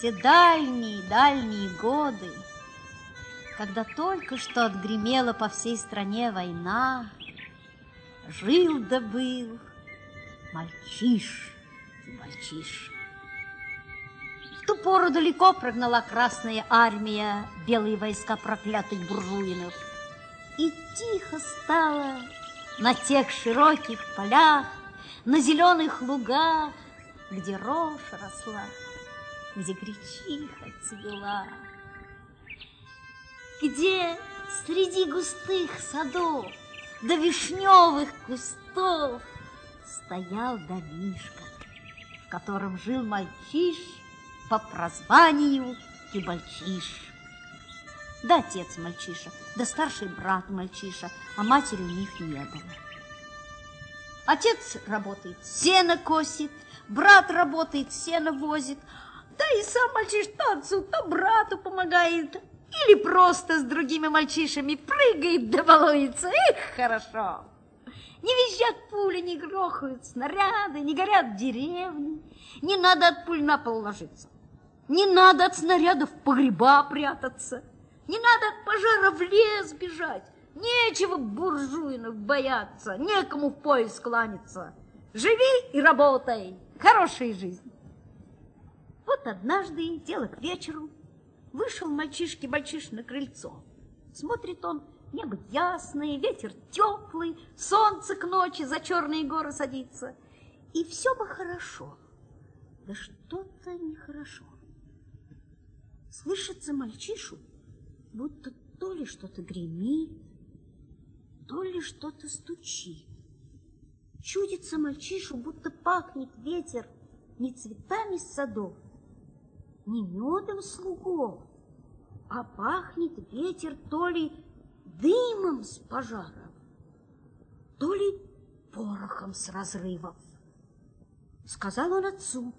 те дальние-дальние годы, когда только что отгремела по всей стране война, жил да был мальчиш мальчиш. В ту пору далеко прогнала Красная Армия белые войска проклятых буржуинов, и тихо стало на тех широких полях, на зеленых лугах, где рожь росла, где гречиха цвела, где среди густых садов до вишневых кустов стоял домишка, в котором жил мальчиш по прозванию Кибальчиш. Да отец мальчиша, да старший брат мальчиша, а матери у них не было. Отец работает, сено косит, брат работает, сено возит, да и сам мальчиш то то брату помогает, или просто с другими мальчишами прыгает да балуется. Эх, хорошо! Не визжат пули, не грохают снаряды, не горят деревни. Не надо от пуль на пол ложиться. Не надо от снарядов в погреба прятаться. Не надо от пожара в лес бежать. Нечего буржуинов бояться, некому в пояс кланяться. Живи и работай. Хорошая жизнь. Вот однажды, дело к вечеру, вышел мальчишки-мальчиш на крыльцо. Смотрит он, небо ясное, ветер теплый, солнце к ночи за черные горы садится. И все бы хорошо, да что-то нехорошо. Слышится мальчишу, будто то ли что-то гремит, то ли что-то стучит. Чудится мальчишу, будто пахнет ветер не цветами садов, не медом с лугов, а пахнет ветер то ли дымом с пожаров, то ли порохом с разрывов. Сказал он отцу,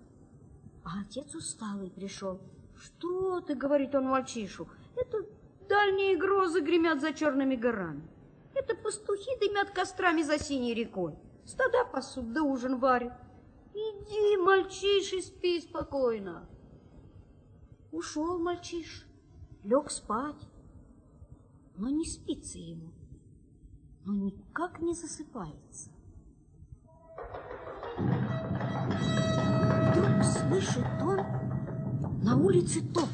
а отец усталый пришел. Что ты, говорит он мальчишу, это дальние грозы гремят за черными горами. Это пастухи дымят кострами за синей рекой. Стада пасут, да ужин варят. Иди, мальчиш, и спи спокойно. Ушел мальчиш, лег спать, но не спится ему, но никак не засыпается. Вдруг слышит он на улице топот,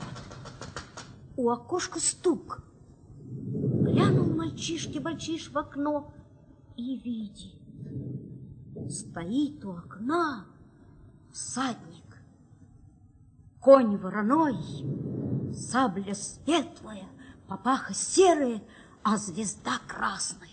у окошка стук. Глянул мальчишки-мальчиш в окно и видит, стоит у окна всадник конь вороной, сабля светлая, папаха серая, а звезда красная.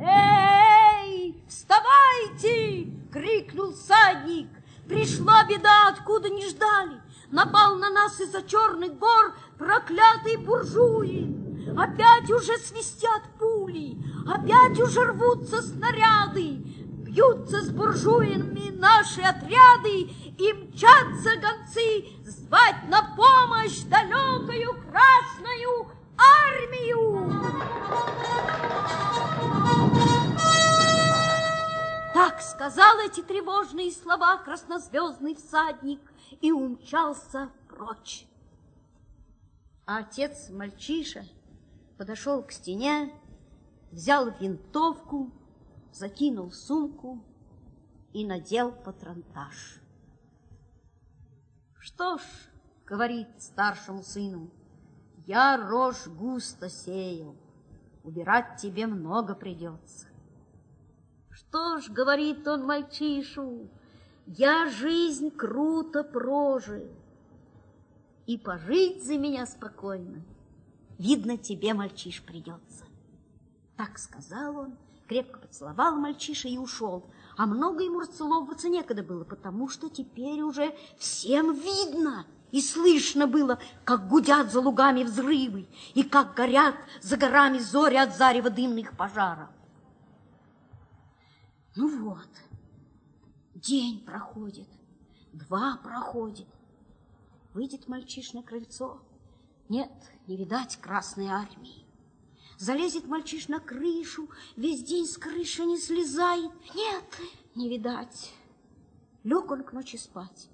«Эй, вставайте!» — крикнул садник. «Пришла беда, откуда не ждали. Напал на нас из-за черных гор проклятый буржуи. Опять уже свистят пули, опять уже рвутся снаряды. Бьются с буржуинами наши отряды, и мчатся гонцы звать на помощь далекую красную армию. Так сказал эти тревожные слова краснозвездный всадник и умчался прочь. А отец мальчиша подошел к стене, взял винтовку, закинул сумку и надел патронтаж. Что ж, говорит старшему сыну, я рожь густо сеял, убирать тебе много придется. Что ж, говорит он мальчишу, я жизнь круто прожил, и пожить за меня спокойно, видно, тебе, мальчиш, придется. Так сказал он, крепко поцеловал мальчиша и ушел, а много ему расцеловываться некогда было, потому что теперь уже всем видно и слышно было, как гудят за лугами взрывы и как горят за горами зори от зарева дымных пожаров. Ну вот, день проходит, два проходит. Выйдет мальчиш на крыльцо. Нет, не видать Красной Армии. Залезет мальчиш на крышу, весь день с крыши не слезает. Нет, не видать. Лег он к ночи спать.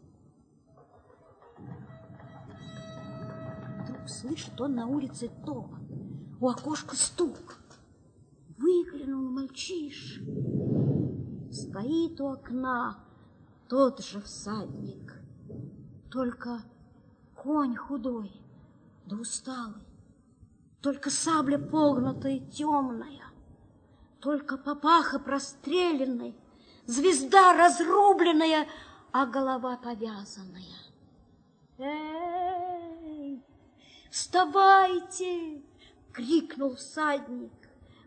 вдруг слышит он на улице топот, у окошка стук. Выглянул мальчиш. Стоит у окна тот же всадник, только конь худой да усталый, только сабля погнутая темная, только папаха простреленная, звезда разрубленная, а голова повязанная. Эй, вставайте! крикнул всадник.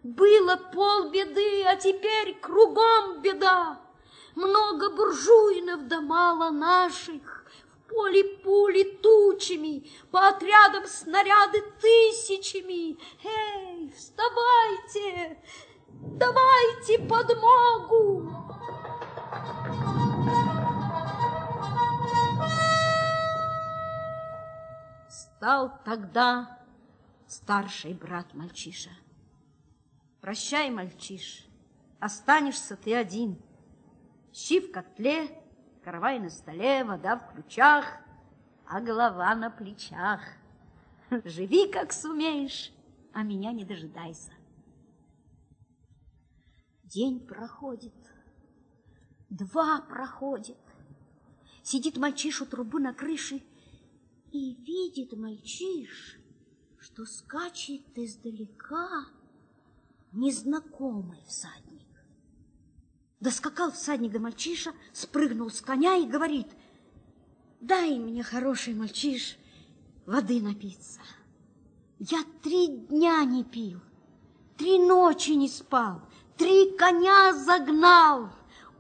Было полбеды, а теперь кругом беда. Много буржуинов да мало наших. Поле пули тучами, по отрядам снаряды тысячами. Эй, вставайте, давайте подмогу. Стал тогда старший брат мальчиша. Прощай, мальчиш, останешься ты один. Щи в котле, каравай на столе, вода в ключах, а голова на плечах. Живи, как сумеешь, а меня не дожидайся. День проходит, два проходит. Сидит мальчиш у трубы на крыше и видит мальчиш, что скачет издалека незнакомый всадник. Доскакал всадник до мальчиша, спрыгнул с коня и говорит, дай мне, хороший мальчиш, воды напиться. Я три дня не пил, три ночи не спал, три коня загнал,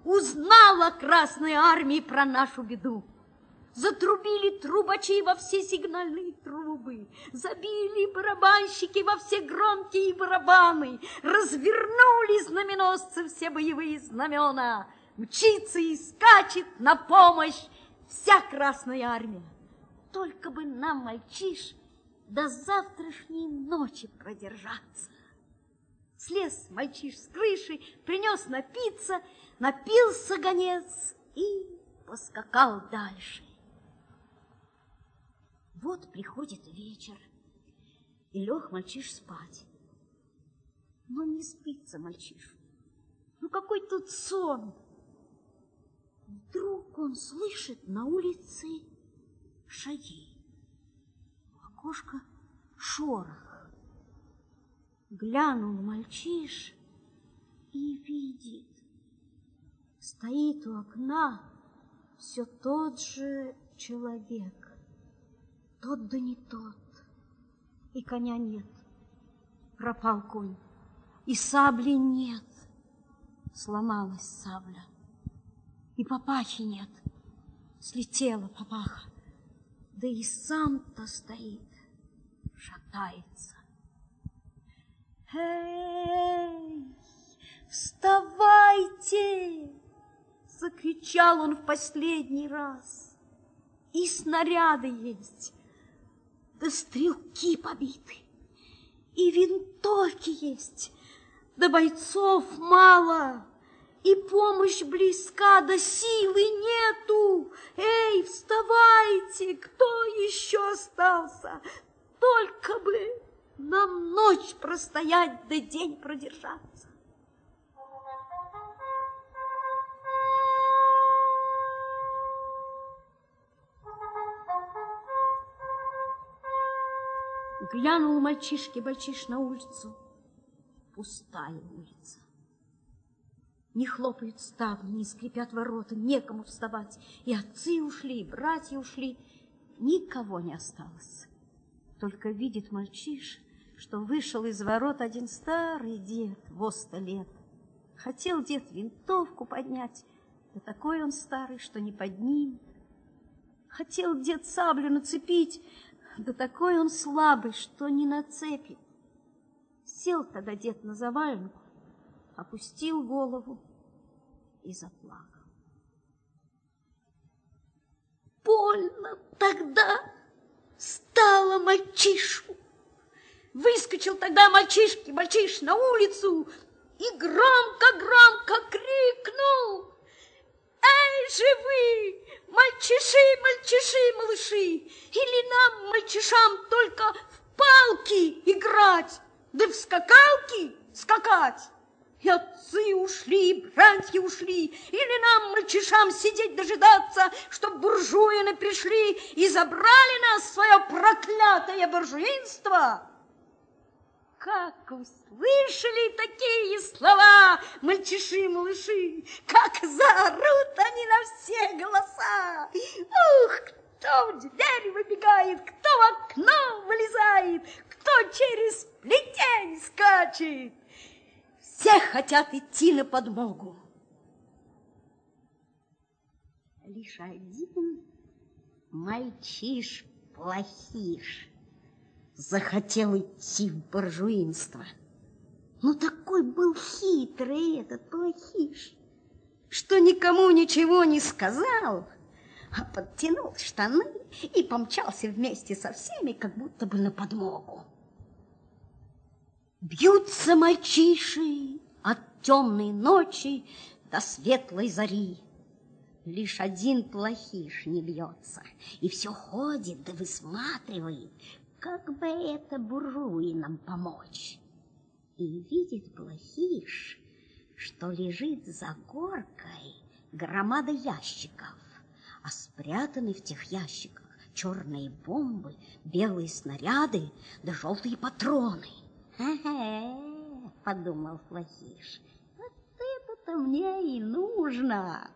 узнал о Красной Армии про нашу беду. Затрубили трубачи во все сигнальные трубы, забили барабанщики во все громкие барабаны, развернули знаменосцы все боевые знамена, мчится и скачет на помощь вся Красная Армия. Только бы нам, мальчиш, до завтрашней ночи продержаться. Слез мальчиш с крыши, принес напиться, напился гонец и поскакал дальше. Вот приходит вечер, и лег мальчиш спать. Но не спится мальчиш. Ну какой тут сон? Вдруг он слышит на улице шаги. В окошко шорох. Глянул мальчиш и видит. Стоит у окна все тот же человек тот да не тот. И коня нет, пропал конь, и сабли нет, сломалась сабля. И папахи нет, слетела папаха, да и сам-то стоит, шатается. Эй, вставайте! Закричал он в последний раз. И снаряды есть, да стрелки побиты, и винтовки есть, да бойцов мало, и помощь близка, да силы нету. Эй, вставайте, кто еще остался? Только бы нам ночь простоять, да день продержаться. Глянул мальчишки мальчиш на улицу. Пустая улица. Не хлопают ставни, не скрипят ворота, некому вставать. И отцы ушли, и братья ушли. Никого не осталось. Только видит мальчиш, что вышел из ворот один старый дед, во лет. Хотел дед винтовку поднять, да такой он старый, что не поднимет. Хотел дед саблю нацепить, да такой он слабый, что не нацепит. Сел тогда дед на заваленку, опустил голову и заплакал. Больно тогда стало мальчишу. Выскочил тогда мальчишки, мальчиш на улицу и громко-громко крикнул. Эй же вы, мальчиши, мальчиши, малыши, или нам, мальчишам, только в палки играть, да в скакалки скакать? И отцы ушли, и братья ушли, или нам, мальчишам, сидеть дожидаться, чтоб буржуины пришли и забрали нас свое проклятое буржуинство? Как услышали такие слова мальчиши-малыши, как заорут они на все голоса. Ух, кто в дверь выбегает, кто в окно вылезает, кто через плетень скачет. Все хотят идти на подмогу. Лишь один мальчиш-плохиш захотел идти в буржуинство. Но такой был хитрый этот плохиш, что никому ничего не сказал, а подтянул штаны и помчался вместе со всеми, как будто бы на подмогу. Бьются мальчиши от темной ночи до светлой зари. Лишь один плохиш не бьется, и все ходит да высматривает, как бы это буржуинам помочь. И видит плохиш, что лежит за горкой громада ящиков, а спрятаны в тех ящиках черные бомбы, белые снаряды да желтые патроны. Подумал плохиш, — «вот это-то мне и нужно».